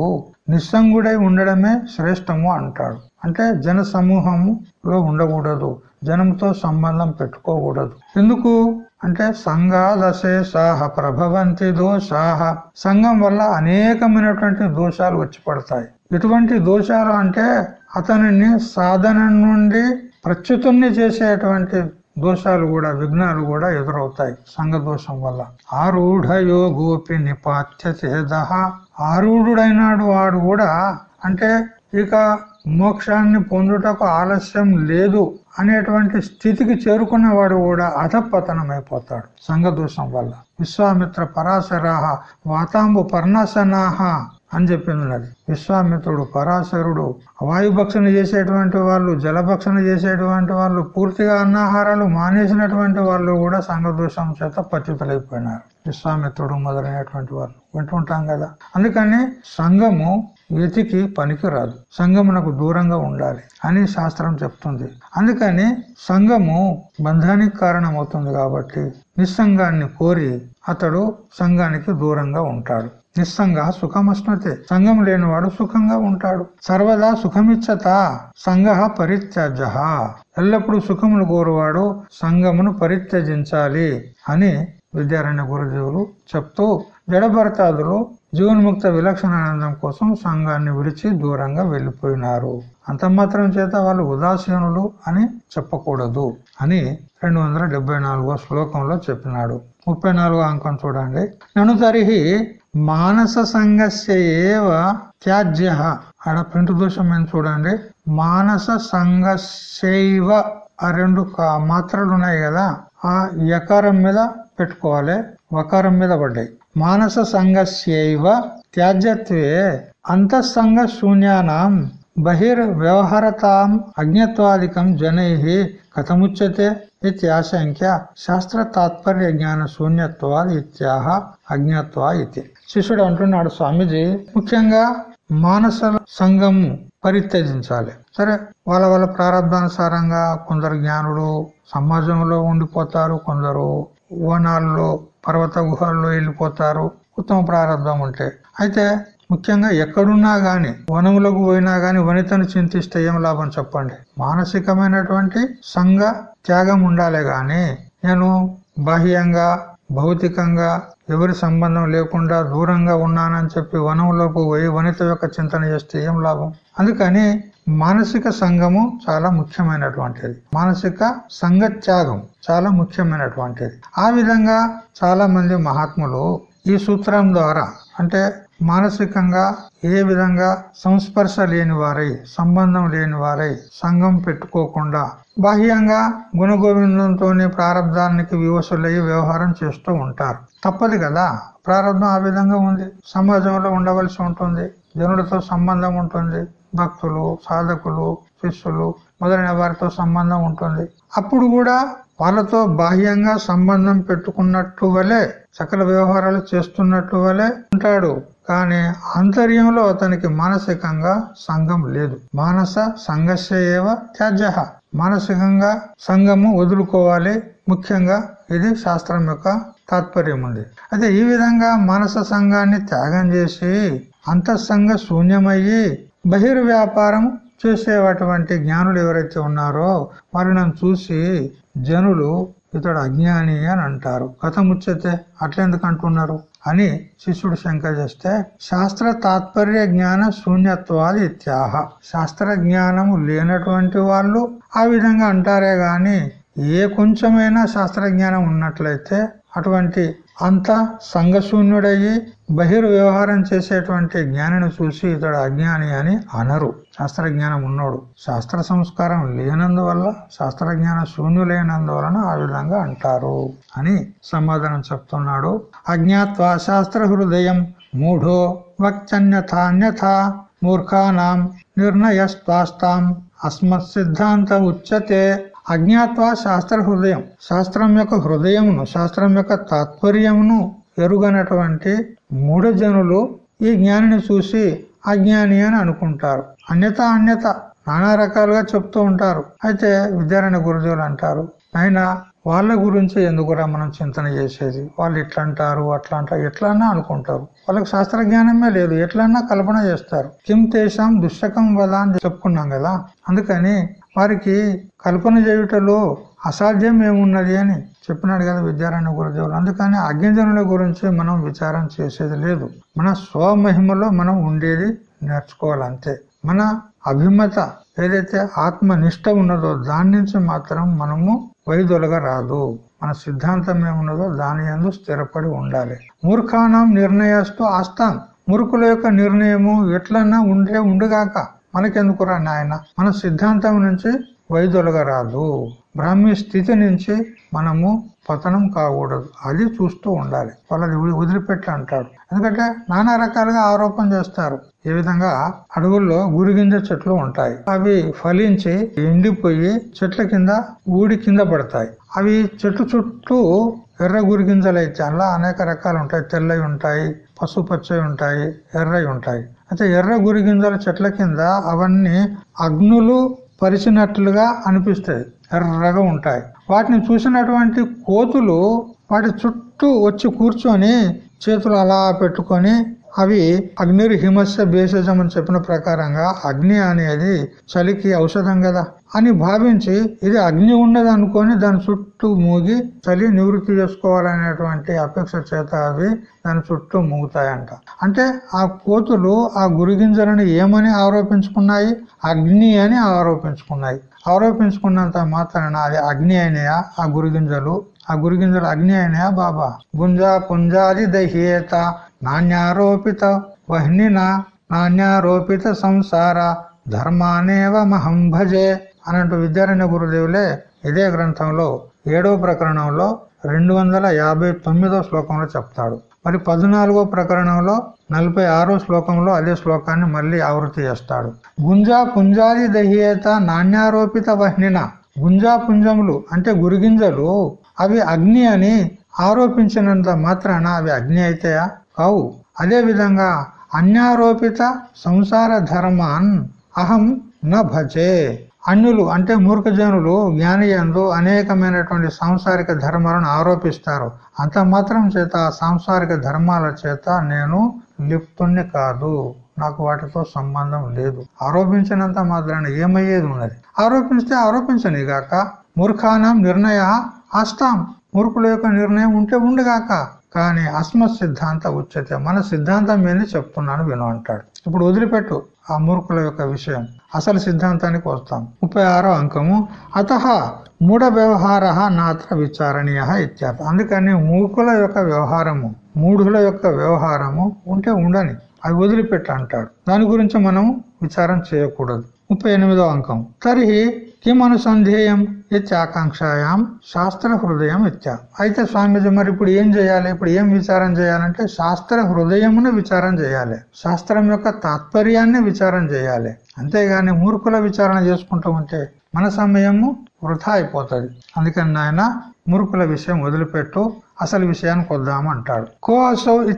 నిస్సంగుడై ఉండడమే శ్రేష్టము అంటాడు. అంటే జన సమూహములో ఉండకూడదు. జనంతో సంబంధం పెట్టుకోకూడదు. ఎందుకు? అంటే సంఘాదశేషాహ ప్రభవంతి దోషాహ సంఘం వల్ల అనేకమైనటువంటి దోషాలు వచ్చి పడతాయి. ఎటువంటి దోషాలు అంటే అతనిని సాధన నుండి ప్రచ్యుతుణ్ణి చేసేటువంటి దోషాలు కూడా విఘ్నాలు కూడా ఎదురవుతాయి సంఘ దోషం వల్ల. ఆరూఢయో గోపి నిపాత్యతేదహ ఆరూఢుడైనాడు వాడు కూడా అంటే ఇక మోక్షాన్ని పొందుటకు ఆలస్యం లేదు అనేటువంటి స్థితికి చేరుకున్న వాడు కూడా అధపతనమైపోతాడు సంఘదోషం వల్ల. విశ్వామిత్ర పరాశరాహ వాతాంబు పర్ణాసనాహ అని చెప్పింది విశ్వామిత్రుడు పరాశరుడు వాయుభక్షణ చేసేటువంటి వాళ్ళు జలభక్షణ చేసేటువంటి వాళ్ళు పూర్తిగా అన్నాహారాలు మానేసినటువంటి వాళ్ళు కూడా సంఘదోషం చేత పచ్చితలైపోయినారు విశ్వామిత్రుడు మొదలైనటువంటి వాళ్ళు. వింటుంటాం కదా. అందుకని సంఘము వెతికి పనికిరాదు. సంఘమునకు దూరంగా ఉండాలి అని శాస్త్రం చెప్తుంది. అందుకని సంఘము బంధానికి కారణమవుతుంది కాబట్టి నిస్సంగాన్ని కోరి అతడు సంఘానికి దూరంగా ఉంటాడు. నిస్సంగ సుఖమస్మతే. సంఘం లేనివాడు సుఖంగా ఉంటాడు. సర్వదా సుఖమిచ్చత. సంఘ పరిత్యజ. ఎల్లప్పుడూ సుఖములు కోరువాడు సంఘమును పరిత్యజించాలి అని విద్యారణ్య గురుదేవులు చెప్తూ జడభరతాదులు జీవన్ముక్త విలక్షణానందం కోసం సంఘాన్ని విడిచి దూరంగా వెళ్ళిపోయినారు. అంత మాత్రం చేత వాళ్ళు ఉదాసీనులు అని చెప్పకూడదు అని రెండు వందల నాలుగో శ్లోకంలో చెప్పినాడు. ముప్పై నాలుగో అంకం చూడండి. నన్ను తరిహి మానస సంఘస్య ఏవ త్యాజ్య. ఆడ ప్రింట్ దోషం ఏం చూడండి. మానస సంఘశైవ ఆ రెండు మాత్రలు ఉన్నాయి కదా ఆ యకారం మీద పెట్టుకోవాలి. వకారం మీద పడ్డాయి. మానస సంఘస్యైవ త్యాజ్యత్వే అంతఃసంగ శూన్యానం బహిర్ వ్యవహారతాం అజ్ఞత్వాదికం జనై కథముచ్యతే ఆశంక్య శాస్త్ర తాత్పర్య జ్ఞాన శూన్యత్వాది ఇత్యాహ అజ్ఞత్వా ఇది. శిష్యుడు అంటున్నాడు స్వామీజీ ముఖ్యంగా మానస సంఘము పరిత్యజించాలి. సరే వాళ్ళ వాళ్ళ ప్రారంభానుసారంగా కొందరు జ్ఞానులు సమాజంలో ఉండిపోతారు కొందరు వనాల్లో పర్వత గుహల్లో వెళ్ళిపోతారు ఉత్తమ ప్రారంభం ఉంటే. అయితే ముఖ్యంగా ఎక్కడున్నా గాని వనములకు పోయినా గాని వనితను చింతిస్తే ఏం లాభం చెప్పండి? మానసికమైనటువంటి సంఘ త్యాగం ఉండాలి గాని నేను బాహ్యంగా భౌతికంగా ఎవరి సంబంధం లేకుండా దూరంగా ఉన్నానని చెప్పి వనంలోకి పోయి వనిత యొక్క చింతన చేస్తే ఏం లాభం? అందుకని మానసిక సంఘము చాలా ముఖ్యమైనటువంటిది. మానసిక సంఘ త్యాగం చాలా ముఖ్యమైనటువంటిది. ఆ విధంగా చాలా మంది మహాత్ములు ఈ సూత్రం ద్వారా అంటే మానసికంగా ఏ విధంగా సంస్పర్శ లేని వారై సంబంధం లేని వారై సంఘం పెట్టుకోకుండా బాహ్యంగా గుణగోవిందంతోనే ప్రారంధానికి వివసులయ్యి వ్యవహారం చేస్తూ ఉంటారు. తప్పదు కదా? ప్రారంభం ఆ విధంగా ఉంది. సమాజంలో ఉండవలసి ఉంటుంది. జనులతో సంబంధం ఉంటుంది. భక్తులు సాధకులు శిష్యులు మొదలైన వారితో సంబంధం ఉంటుంది. అప్పుడు కూడా వాళ్ళతో బాహ్యంగా సంబంధం పెట్టుకున్నట్టు వలె సకల వ్యవహారాలు చేస్తున్నట్టు వలె ఉంటాడు. కానీ ఆంతర్యంలో అతనికి మానసికంగా సంఘం లేదు. మానస సంఘస్య ఏవ త్యాజ్య. మానసికంగా సంఘము వదులుకోవాలి. ముఖ్యంగా ఇది శాస్త్రం యొక్క తాత్పర్యం ఉంది. అయితే ఈ విధంగా మానస సంఘాన్ని త్యాగం చేసి అంతఃసంగ శూన్యమయ్యి బహిర్వ్యాపారం చేసేటువంటి జ్ఞానులు ఎవరైతే ఉన్నారో వారిని చూసి జనులు ఇతడు అజ్ఞాని అని అంటారు. కథ ముచ్చతే అట్లెందుకు అంటున్నారు? అని శిష్యుడు శంక చేస్తే శాస్త్ర తాత్పర్య జ్ఞాన శూన్యత్వాది ఇత్యాహ శాస్త్ర జ్ఞానము లేనటువంటి వాళ్ళు ఆ విధంగా అంటారే గాని ఏ కొంచెమైనా శాస్త్రజ్ఞానం ఉన్నట్లయితే అటువంటి అంత సంఘశూన్యుడయ్యి బహిర్ వ్యవహారం చేసేటువంటి జ్ఞానిని చూసి ఇతడు అజ్ఞాని అని అనరు. శాస్త్రజ్ఞానం ఉన్నోడు. శాస్త్ర సంస్కారం లేనందువల్ల శాస్త్రజ్ఞాన శూన్యులైనందువలన ఆ విధంగా అంటారు అని సమాధానం చెప్తున్నాడు. అజ్ఞాత్వ శాస్త్ర హృదయం మూఢో వక్చన్యథాన్యథ మూర్ఖానాం నిర్ణయస్వాస్తాం అస్మత్ సిద్ధాంత ఉచ్యతే అజ్ఞాత్వ శాస్త్ర హృదయం శాస్త్రం యొక్క హృదయమును శాస్త్రం యొక్క తాత్పర్యమును ఎరుగనటువంటి మూఢజనులు ఈ జ్ఞానిని చూసి అజ్ఞాని అని అనుకుంటారు. అన్యత అన్యత నానా రకాలుగా చెప్తూ ఉంటారు. అయితే విద్యారాయణ గురుదేవులు అంటారు ఆయన వాళ్ళ గురించి ఎందుకురా మనం చింతన చేసేది? వాళ్ళు ఇట్లా అంటారు అట్లా అంటారు ఎట్లన్నా అనుకుంటారు. వాళ్ళకి శాస్త్రజ్ఞానమే లేదు. ఎట్లన్నా కల్పన చేస్తారు. కిం తేషాం దుశ్శకం వద అని చెప్పుకున్నాం కదా? అందుకని వారికి కల్పన చేయుటలో అసాధ్యం ఏమున్నది అని చెప్పినాడు కదా విద్యారాయణ గురుదేవులు. అందుకని అజ్ఞజనుల గురించి మనం విచారం చేసేది లేదు. మన స్వమహిమలో మనం ఉండేది నేర్చుకోవాలి అంతే మన అభిమత ఏదైతే ఆత్మనిష్ట ఉన్నదో దాని నుంచి మాత్రం మనము వైదొలగరాదు మన సిద్ధాంతం ఏమున్నదో దాని ఎందు స్థిరపడి ఉండాలి. మూర్ఖానం నిర్ణయస్తూ ఆస్తాం మురుకుల యొక్క నిర్ణయము ఎట్లన్నా ఉండే ఉండుగాక మనకెందుకురా నాయన? మన సిద్ధాంతం నుంచి వైదొలగ రాదు. బ్రాహ్మీ స్థితి నుంచి మనము పతనం కాకూడదు. అది చూస్తూ ఉండాలి. వాళ్ళది వదిలిపెట్టి అంటాడు ఎందుకంటే నానా రకాలుగా ఆరోపణ చేస్తారు. ఈ విధంగా అడవుల్లో గురిగింజ చెట్లు ఉంటాయి. అవి ఫలించి ఎండిపోయి చెట్ల కింద ఊడి కింద పడతాయి. అవి చెట్టు చుట్టూ ఎర్ర గురిగింజలు అయితే అందులో అనేక రకాలు ఉంటాయి. తెల్లవి ఉంటాయి పసుపచ్చవి ఉంటాయి ఎర్రవి ఉంటాయి. అయితే ఎర్ర గురిగింజల చెట్ల కింద అవన్నీ అగ్నులు పరిచినట్లుగా అనిపిస్తాయి. ఎర్రగా ఉంటాయి. వాటిని చూసినటువంటి కోతులు వాటి చుట్టూ వచ్చి కూర్చొని చేతులు అలా పెట్టుకొని అవి అగ్నిర్ హిమస్య భేషజం అని చెప్పిన ప్రకారంగా అగ్ని అనేది చలికి ఔషధం కదా అని భావించి ఇది అగ్ని ఉన్నది అనుకొని దాని చుట్టూ మూగి చలి నివృత్తి చేసుకోవాలనేటువంటి అపేక్ష చేత అవి దాని చుట్టూ మూగుతాయంట. అంటే ఆ కోతులు ఆ గురిగింజలను ఏమని ఆరోపించుకున్నాయి? అగ్ని అని ఆరోపించుకున్నాయి. ఆరోపించుకున్నంత మాత్రాన అది అగ్ని అయినాయా? ఆ గురిగింజలు ఆ గురిగింజలు అగ్ని అయినా బాబా. గుంజా పుంజాది దహ్యేత నాణ్యారోపిత వహ్నిన. నాణ్యారోపిత సంసార. ధర్మానేవ మహం భజే అన్నట్టు విద్యారణ్య గురుదేవులే ఇదే గ్రంథంలో ఏడో ప్రకరణంలో రెండు వందల యాభై తొమ్మిదో శ్లోకంలో చెప్తాడు. మరి పద్నాలుగో ప్రకరణంలో నలభై ఆరో శ్లోకంలో అదే శ్లోకాన్ని మళ్ళీ ఆవృత్తి చేస్తాడు. గుంజా పుంజాది దహ్యేత నాణ్యారోపిత వహ్నిన. గుంజా పుంజములు అంటే గురిగింజలు అవి అగ్ని అని ఆరోపించినంత మాత్రాన అవి అగ్ని అయితాయా? కావు. అదేవిధంగా అన్యారోపిత సంసార ధర్మాన్ అహం న భజే. అన్యులు అంటే మూర్ఖజనులు జ్ఞానియందు అనేకమైనటువంటి సాంసారిక ధర్మాలను ఆరోపిస్తారు. అంత మాత్రం చేత సాంసారిక ధర్మాల చేత నేను లిప్తుణ్ణి కాదు. నాకు వాటితో సంబంధం లేదు. ఆరోపించినంత మాత్రాన ఏమయ్యేది ఉన్నది? ఆరోపిస్తే ఆరోపించని గాక మూర్ఖానం నిర్ణయ ఆస్తాం మూర్ఖుల యొక్క నిర్ణయం ఉంటే ఉండుగాక. కానీ అస్మ సిద్ధాంత ఉచ్యతే మన సిద్ధాంతం మీదనే చెప్తున్నాను విను అంటాడు. ఇప్పుడు వదిలిపెట్టు ఆ మూర్ఖుల యొక్క విషయం. అసలు సిద్ధాంతానికి వస్తాం. ముప్పై ఆరో అంకము అత మూఢ వ్యవహార నాత్ర విచారణీయ ఇత్యాత అందుకని మూర్ఖుల యొక్క వ్యవహారము మూఢుల యొక్క వ్యవహారము ఉంటే ఉండని. అవి వదిలిపెట్ట అంటాడు. దాని గురించి మనం విచారం చేయకూడదు. ముప్పై ఎనిమిదో అంకం. తరిహి కిం అనుసంధేయం ఇత్యాకాంక్షాయాం శాస్త్ర హృదయం ఇత్యా అయితే స్వామిజీ మరి ఇప్పుడు ఏం చేయాలి? ఇప్పుడు ఏం విచారం చేయాలంటే శాస్త్ర హృదయమును విచారం చేయాలి. శాస్త్రం యొక్క తాత్పర్యాన్ని విచారం చేయాలి. అంతేగాని మూర్ఖుల విచారణ చేసుకుంటూ ఉంటే మన సమయము వృధా అయిపోతుంది. అందుకని నాయన మూర్ఖుల విషయం వదిలిపెట్టు అసలు విషయానికి వద్దాము అంటాడు. కో అసౌ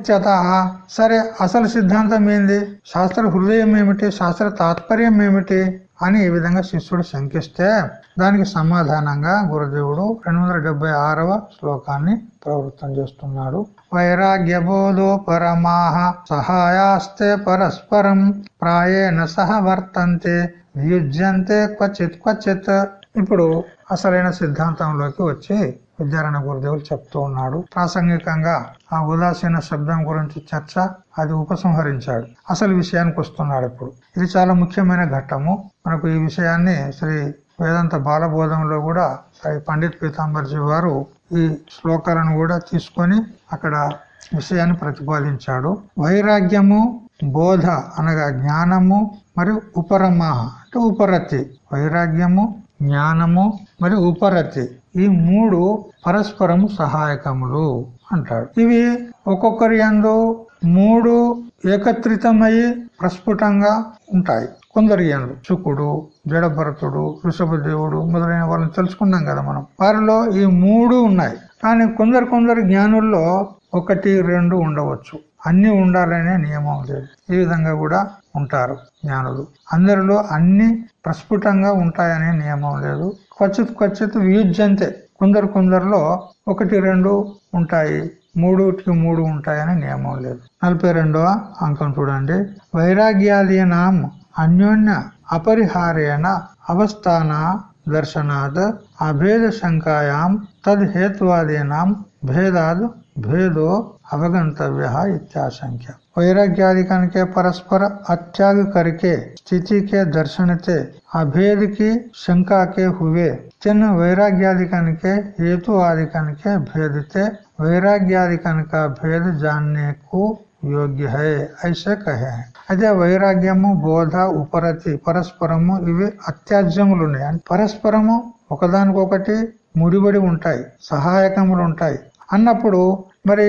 సరే అసలు సిద్ధాంతం ఏంది? శాస్త్ర హృదయం ఏమిటి? శాస్త్ర తాత్పర్యం ఏమిటి? అని ఈ విధంగా శిష్యుడు శంకిస్తే దానికి సమాధానంగా గురుదేవుడు రెండు వందల ఆరవ శ్లోకాన్ని ప్రవృత్తం చేస్తున్నాడు. వైరాగ్య బోధో పరమాహ సహాయాస్తే పరస్పరం ప్రాయేణ సహ వర్తంతే వియుజ్యంతే క్వచిత్ క్వచిత్. ఇప్పుడు అసలైన సిద్ధాంతంలోకి వచ్చి విద్యారాయణ గురుదేవులు చెప్తూ ఉన్నాడు. ప్రాసంగికంగా ఆ ఉదాసీన శబ్దం గురించి చర్చ అది ఉపసంహరించాడు. అసలు విషయానికి వస్తున్నాడు ఇప్పుడు. ఇది చాలా ముఖ్యమైన ఘట్టము. మనకు ఈ విషయాన్ని శ్రీ వేదాంత బాలబోధంలో కూడా శ్రీ పండిత్ పీతాంబర్జీ వారు ఈ శ్లోకాలను కూడా తీసుకొని అక్కడ విషయాన్ని ప్రతిపాదించాడు. వైరాగ్యము బోధ అనగా జ్ఞానము మరియు ఉపరమాహ అంటే ఉపరతి. వైరాగ్యము జ్ఞానము మరియు ఉపరతి. ఈ మూడు పరస్పరం సహాయకములు అంటాడు. ఇవి ఒక్కొక్కరి యందు మూడు ఏకత్రితమై ప్రస్ఫుటంగా ఉంటాయి. కొందరి యందు శుకుడు జడభరతుడు వృషభదేవుడు మొదలైన వాళ్ళని తెలుసుకున్నాం కదా మనం. వారిలో ఈ మూడు ఉన్నాయి. కానీ కొందరు కొందరు జ్ఞానుల్లో ఒకటి రెండు ఉండవచ్చు. అన్ని ఉండాలనే నియమం లేదు. ఈ విధంగా కూడా ఉంటారు జ్ఞానులు. అందరిలో అన్ని ప్రస్ఫుటంగా ఉంటాయనే నియమం లేదు. క్వచిత్ క్వచిత్ వియుజ్యంతే కొందరు కొందరిలో ఒకటి రెండు ఉంటాయి. మూడుకి మూడు ఉంటాయని నియమం లేదు. నలభై రెండవ అంకం చూడండి. వైరాగ్యాదీనాం అన్యోన్య అపరిహారేణ అవస్థాన దర్శనాత్ అభేద శంకాయాం తద్ హేతువాదీనాం భేదాద్ భేదో अवगंतव्य इत्याशंख्य वैराग्यादिकन के परस्पर अत्याग करके स्थिति के दर्शन से अभेद की शंका के हुए चिन्ह वैराग्यादिकन के हेतु आदिकन के भेद से वैराग्यादिकन का भेद जानने को యోగ్య హే ఐసే కహే అదే వైరాగ్యము బోధ ఉపరతి పరస్పరము ఇవి అత్యాజ్యములు ఉన్నాయి పరస్పరము ఒకదానికొకటి ముడిబడి ఉంటాయి సహాయకములు ఉంటాయి అన్నప్పుడు మరి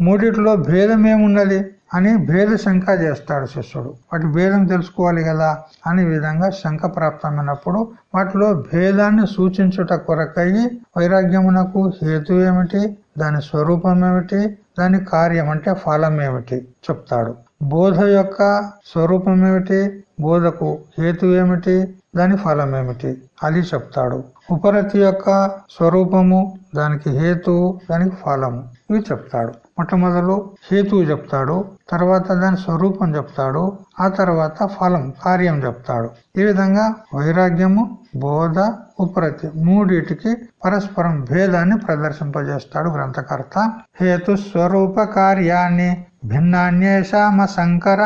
మూడిట్లో భేదం ఏమున్నది అని భేద శంక చేస్తాడు శిష్యుడు. వాటి భేదం తెలుసుకోవాలి కదా అనే విధంగా శంక ప్రాప్తమైనప్పుడు వాటిలో భేదాన్ని సూచించుట కొరకయ్యి వైరాగ్యమునకు హేతు ఏమిటి? దాని స్వరూపం ఏమిటి? దాని కార్యం అంటే ఫలం ఏమిటి? చెప్తాడు. బోధ యొక్క స్వరూపం ఏమిటి? బోధకు హేతు ఏమిటి? దాని ఫలం ఏమిటి? అది చెప్తాడు. ఉపరతి యొక్క స్వరూపము దానికి హేతు దానికి ఫలము. ఇవి చెప్తాడు. మొట్టమొదలు హేతువు చెప్తాడు తర్వాత దాని స్వరూపం చెప్తాడు ఆ తర్వాత ఫలం కార్యం చెప్తాడు. ఈ విధంగా వైరాగ్యము బోధ ఉపరతి మూడిటికి పరస్పరం భేదాన్ని ప్రదర్శింపజేస్తాడు గ్రంథకర్త. హేతు స్వరూప కార్యాన్ని భిన్నాన్యేషామ శంకర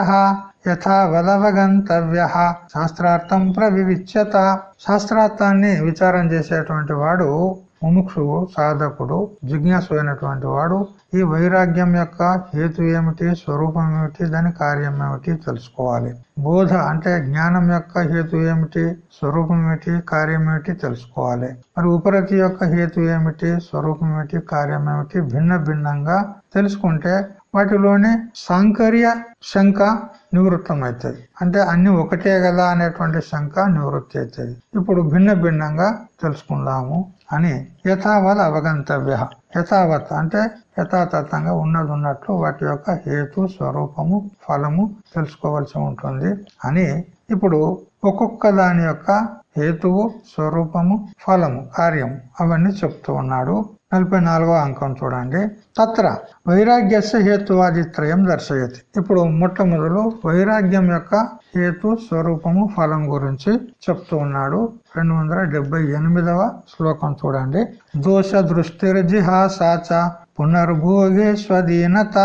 యథావదవగంతవ్య శాస్త్రార్థం ప్రవివిచ్యత. శాస్త్రార్థాన్ని విచారం చేసేటువంటి వాడు ముముక్షువు సాధకుడు జిజ్ఞాసు అయినటువంటి వాడు ఈ వైరాగ్యం యొక్క హేతు ఏమిటి స్వరూపం ఏమిటి దాని కార్యం ఏమిటి తెలుసుకోవాలి. బోధ అంటే జ్ఞానం యొక్క హేతు ఏమిటి స్వరూపం ఏమిటి కార్యం ఏమిటి తెలుసుకోవాలి. మరి ఉపరతి యొక్క హేతు ఏమిటి స్వరూపం ఏమిటి కార్యం ఏమిటి భిన్న భిన్నంగా తెలుసుకుంటే వాటిలోని సాంకర్య శంక నివృత్తం అవుతుంది అంటే అన్ని ఒకటే కదా అనేటువంటి శంక నివృత్తి అవుతుంది. ఇప్పుడు భిన్న భిన్నంగా తెలుసుకుందాము అని యథావత్ అవగంతవ్య. యథావత్ అంటే యథాతథంగా ఉన్నది ఉన్నట్లు వాటి యొక్క హేతు స్వరూపము ఫలము తెలుసుకోవాల్సి ఉంటుంది అని ఇప్పుడు ఒక్కొక్క దాని యొక్క హేతువు స్వరూపము ఫలము కార్యము అవన్నీ చెప్తూ ఉన్నాడు. నలభై నాలుగో అంకం చూడండి. తత్ర వైరాగ్యస్య హేతువాదిత్రయం దర్శయతి. ఇప్పుడు మొట్టమొదలు వైరాగ్యం యొక్క హేతు స్వరూపము ఫలం గురించి చెప్తూ ఉన్నాడు. రెండు వందల డెబ్బై ఎనిమిదవ శ్లోకం చూడండి. దోష దృష్టిర్జిహాసాచ పునర్భోగే స్వదీనత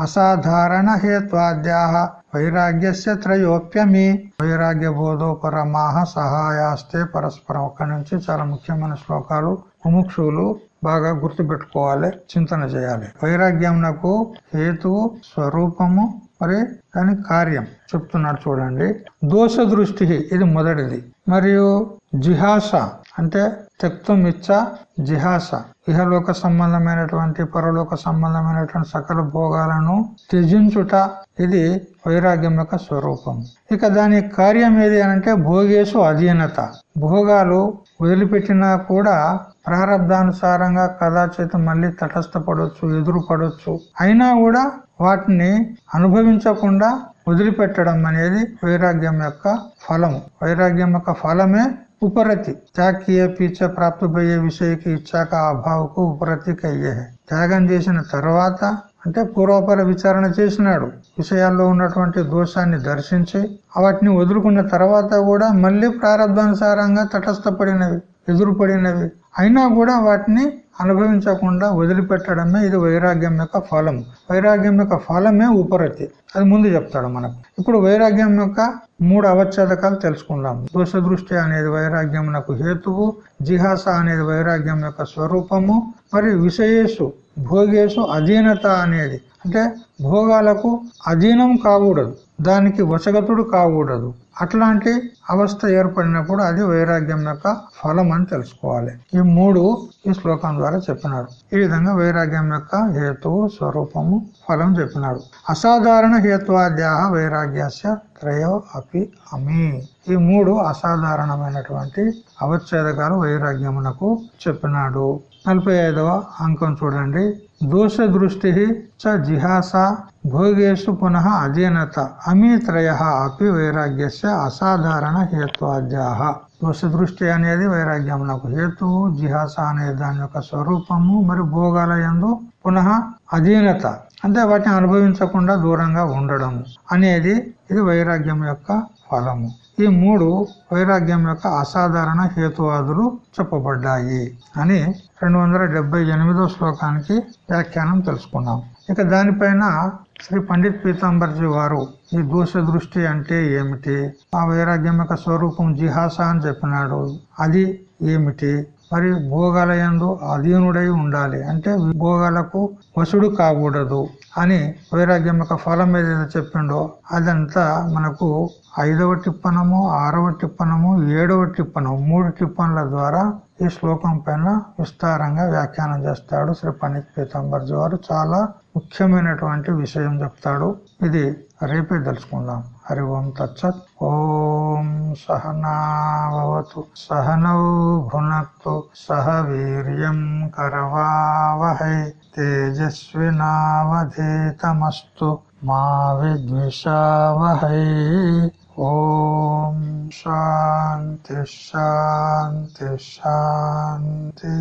అసాధారణ హేత్వాద్యా వైరాగ్యస్య త్రయోప్యమి. వైరాగ్య బోధోపరమాహ సహాయాస్తే పరస్పరం ఒక్కడి నుంచి చాలా ముఖ్యమైన శ్లోకాలు ముముక్షులు బాగా గుర్తుపెట్టుకోవాలి చింతన చేయాలి. వైరాగ్యంకు హేతువు స్వరూపము మరి దాని కార్యం చెప్తున్నాడు చూడండి. దోష దృష్టి ఇది మొదటిది. మరియు జిహాస అంటే తెక్తం ఇచ్చ జిహాస. ఇహలోక సంబంధమైనటువంటి పరలోక సంబంధమైనటువంటి సకల భోగాలను త్యజించుట ఇది వైరాగ్యం యొక్క స్వరూపం. ఇక దాని కార్యం ఏది అంటే భోగేశు అధీనత. భోగాలు వదిలిపెట్టినా కూడా ప్రారంధానుసారంగా కదాచిత మళ్ళీ తటస్థపడవచ్చు ఎదురుపడవచ్చు అయినా కూడా వాటిని అనుభవించకుండా వదిలిపెట్టడం అనేది వైరాగ్యం యొక్క ఫలము. వైరాగ్యం యొక్క ఫలమే ఉపరతి. త్యాగీయ పీచ ప్రాప్తిపోయే విషయకి ఇచ్చాక అభావకు ఉపరతి కయ్యే. త్యాగం చేసిన తర్వాత అంటే పూర్వపర విచారణ చేసినాడు. విషయాల్లో ఉన్నటువంటి దోషాన్ని దర్శించి వాటిని వదులుకున్న తర్వాత కూడా మళ్ళీ ప్రారంభానుసారంగా తటస్థపడినవి. ఎదురుపడినవి. అయినా కూడా వాటిని అనుభవించకుండా వదిలిపెట్టడమే ఇది వైరాగ్యం యొక్క ఫలం. వైరాగ్యం యొక్క ఫలమే ఉపరతి. అది ముందు చెప్తాడు మనకు. ఇప్పుడు వైరాగ్యం యొక్క మూడు అవచ్ఛేదకాలు తెలుసుకుందాం. దోష దృష్టి అనేది వైరాగ్యమునకు హేతువు జిహాస అనేది వైరాగ్యం యొక్క స్వరూపము మరి విషయేషు భోగేషు అధీనత అనేది. అంటే భోగాలకు అధీనం కాకూడదు. దానికి వశగతుడు కాకూడదు. అట్లాంటి అవస్థ ఏర్పడినప్పుడు అది వైరాగ్యం యొక్క ఫలం అని తెలుసుకోవాలి. ఈ మూడు ఈ శ్లోకం ద్వారా చెప్పినాడు ఈ విధంగా వైరాగ్యం యొక్క హేతువు స్వరూపము ఫలం చెప్పినాడు అసాధారణ హేతువాద్యా వైరాగ్యస్య త్రయో అపి అమి. ఈ మూడు అసాధారణమైనటువంటి అవచ్ఛేదకాలు వైరాగ్యమునకు చెప్పినాడు. నలభై ఐదవ అంకం చూడండి. దోష దృష్టి చ జిహాస భోగేషు పునః అధీనత అమీ అపి వైరాగ్యస్య అసాధారణ హేత్వాద్యా దోష దృష్టి అనేది వైరాగ్యమునకు హేతువు జిహాస అనే దాని యొక్క స్వరూపము మరి భోగాల ఎందు పునః అధీనత అంటే వాటిని అనుభవించకుండా దూరంగా ఉండడము అనేది ఇది వైరాగ్యం యొక్క ఫలము. ఈ మూడు వైరాగ్యం యొక్క అసాధారణ హేతువాదులు చెప్పబడ్డాయి అని రెండు వందల డెబ్బై ఎనిమిదో శ్లోకానికి వ్యాఖ్యానం తెలుసుకున్నాం. ఇక దానిపైన శ్రీ పండిత్ పీతాంబర్జీ వారు ఈ దోష దృష్టి అంటే ఏమిటి? ఆ వైరాగ్యం యొక్క స్వరూపం జిహాస అని చెప్పినాడు. అది ఏమిటి? మరి భోగాలయందు అధీనుడై ఉండాలి. అంటే భోగాలకు వసుడు కాకూడదు అని వైరాగ్యం యొక్క ఫలం ఏదైతే చెప్పిండో అదంతా మనకు ఐదవ టిప్పనము ఆరవ టిప్పనము ఏడవ టిప్పనము మూడు టిప్పన్ల ద్వారా ఈ శ్లోకం పైన విస్తారంగా వ్యాఖ్యానం చేస్తాడు శ్రీ పండిత్ పీతాంబర్జీ వారు. చాలా ముఖ్యమైనటువంటి విషయం చెప్తాడు. ఇది రేపే తెలుసుకుందాం. హరి ఓం తచ్చత్ ఓం సహనావతు సహనౌ భునక్తు సహ వీర్యం కరవావహై తేజస్వినావధీతమస్తు మా విద్విషావహై ఓం శాంతి శాంతి శాంతి